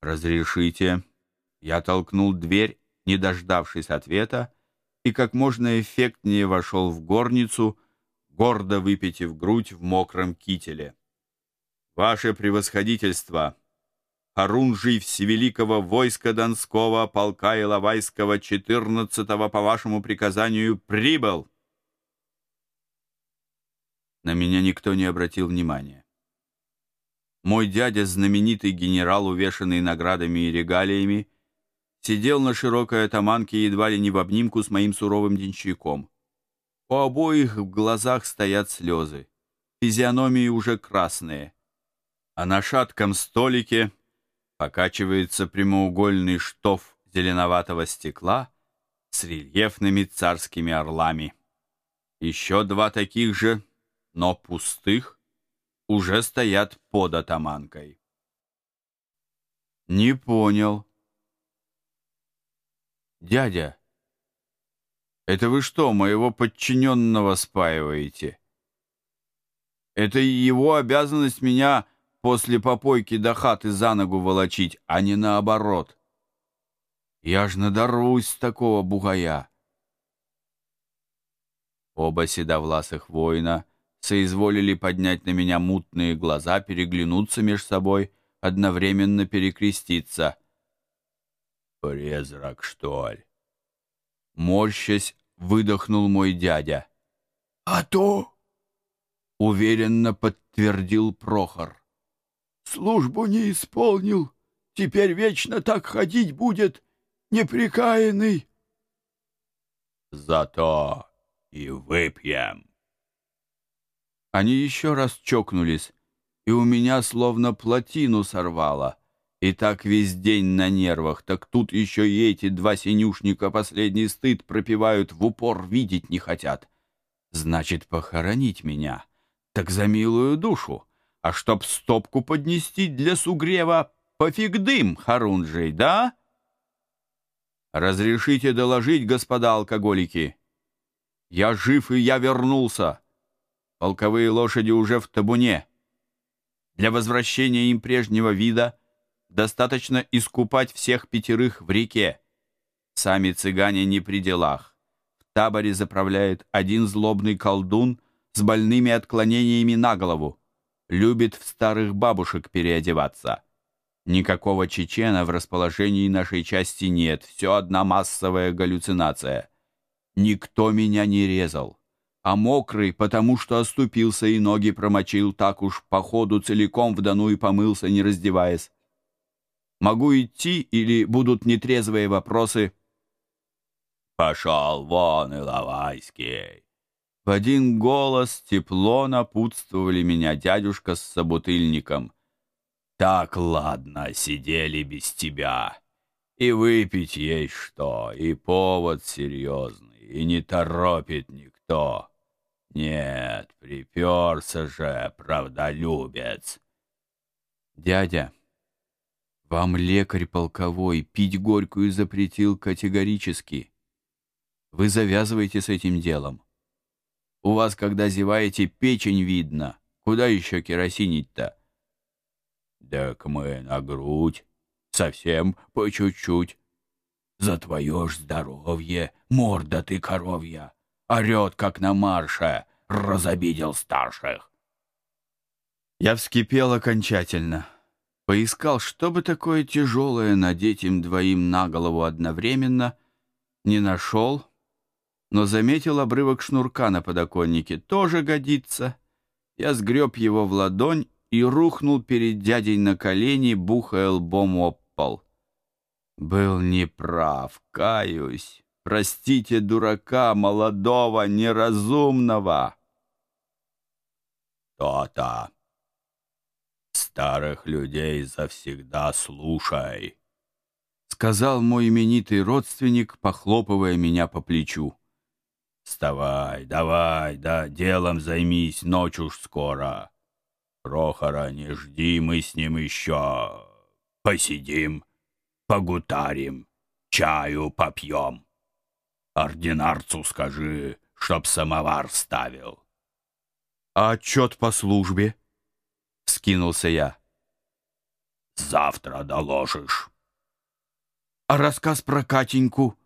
«Разрешите?» Я толкнул дверь, не дождавшись ответа, и как можно эффектнее вошел в горницу, гордо выпитив грудь в мокром кителе. «Ваше превосходительство!» Харунжий Всевеликого войска Донского, полка Иловайского, 14-го по вашему приказанию, прибыл!» На меня никто не обратил внимания. Мой дядя, знаменитый генерал, увешанный наградами и регалиями, сидел на широкой атаманке едва ли не в обнимку с моим суровым денщиком. У обоих в глазах стоят слезы, физиономии уже красные, а на шатком столике покачивается прямоугольный штоф зеленоватого стекла с рельефными царскими орлами. Еще два таких же, но пустых, уже стоят под атаманкой. Не понял. Дядя, это вы что, моего подчиненного спаиваете? Это его обязанность меня после попойки до хаты за ногу волочить, а не наоборот. Я ж надорусь с такого бугая. Оба седовласых воина соизволили поднять на меня мутные глаза, переглянуться меж собой, одновременно перекреститься. «Призрак, что ли?» Морщась, выдохнул мой дядя. «А то!» — уверенно подтвердил Прохор. «Службу не исполнил, теперь вечно так ходить будет, неприкаянный». «Зато и выпьем». Они еще раз чокнулись, и у меня словно плотину сорвало. И так весь день на нервах, так тут еще и эти два синюшника последний стыд пропивают, в упор видеть не хотят. Значит, похоронить меня. Так за милую душу. А чтоб стопку поднести для сугрева, пофиг дым, Харунжий, да? Разрешите доложить, господа алкоголики. Я жив, и я вернулся. Полковые лошади уже в табуне. Для возвращения им прежнего вида достаточно искупать всех пятерых в реке. Сами цыгане не при делах. В таборе заправляет один злобный колдун с больными отклонениями на голову. Любит в старых бабушек переодеваться. Никакого чечена в расположении нашей части нет, все одна массовая галлюцинация. Никто меня не резал а мокрый, потому что оступился и ноги промочил так уж по ходу целиком в дону и помылся, не раздеваясь. Могу идти или будут нетрезвые вопросы? «Пошел вон, Иловайский!» В один голос тепло напутствовали меня дядюшка с собутыльником. «Так ладно, сидели без тебя. И выпить есть что, и повод серьезный, и не торопит никто. Нет, приперся же, правдолюбец. Дядя, вам лекарь полковой пить горькую запретил категорически. Вы завязываете с этим делом. У вас, когда зеваете, печень видно. Куда еще керосинить-то? Так мы на грудь, совсем по чуть-чуть. За твое ж здоровье, морда ты коровья орет, как на марше, разобидел старших. Я вскипел окончательно. Поискал, что бы такое тяжелое надеть им двоим на голову одновременно. Не нашел, но заметил обрывок шнурка на подоконнике. Тоже годится. Я сгреб его в ладонь и рухнул перед дядей на колени, бухая лбом об пол. Был неправ, каюсь. Простите дурака, молодого, неразумного. То-то. Старых людей завсегда слушай, сказал мой именитый родственник, похлопывая меня по плечу. Вставай, давай, да делом займись, ночь уж скоро. Прохора не жди, мы с ним еще посидим, погутарим, чаю попьем. Ординарцу скажи, чтоб самовар ставил. — А отчет по службе? — скинулся я. Завтра доложишь. А рассказ про Катеньку?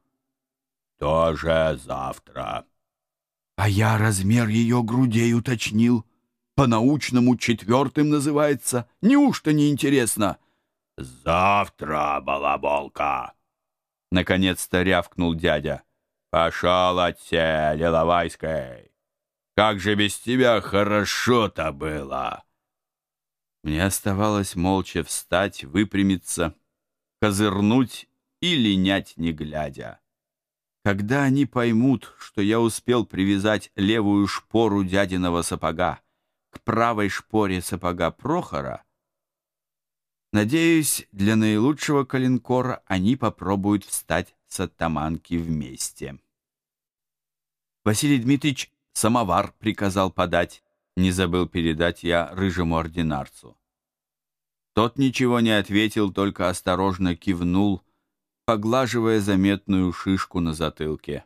Тоже завтра. А я размер ее грудей уточнил. По-научному четвертым называется. Неужто не интересно? Завтра, балаболка. Наконец-то рявкнул дядя. Пошел отсе, Лиловайской. Как же без тебя хорошо-то было. Мне оставалось молча встать, выпрямиться, козырнуть и линять не глядя. Когда они поймут, что я успел привязать левую шпору дядиного сапога к правой шпоре сапога Прохора, надеюсь, для наилучшего калинкора они попробуют встать с оттаманки вместе. Василий Дмитриевич самовар приказал подать, не забыл передать я рыжему ординарцу. Тот ничего не ответил, только осторожно кивнул, поглаживая заметную шишку на затылке.